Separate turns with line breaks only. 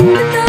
Look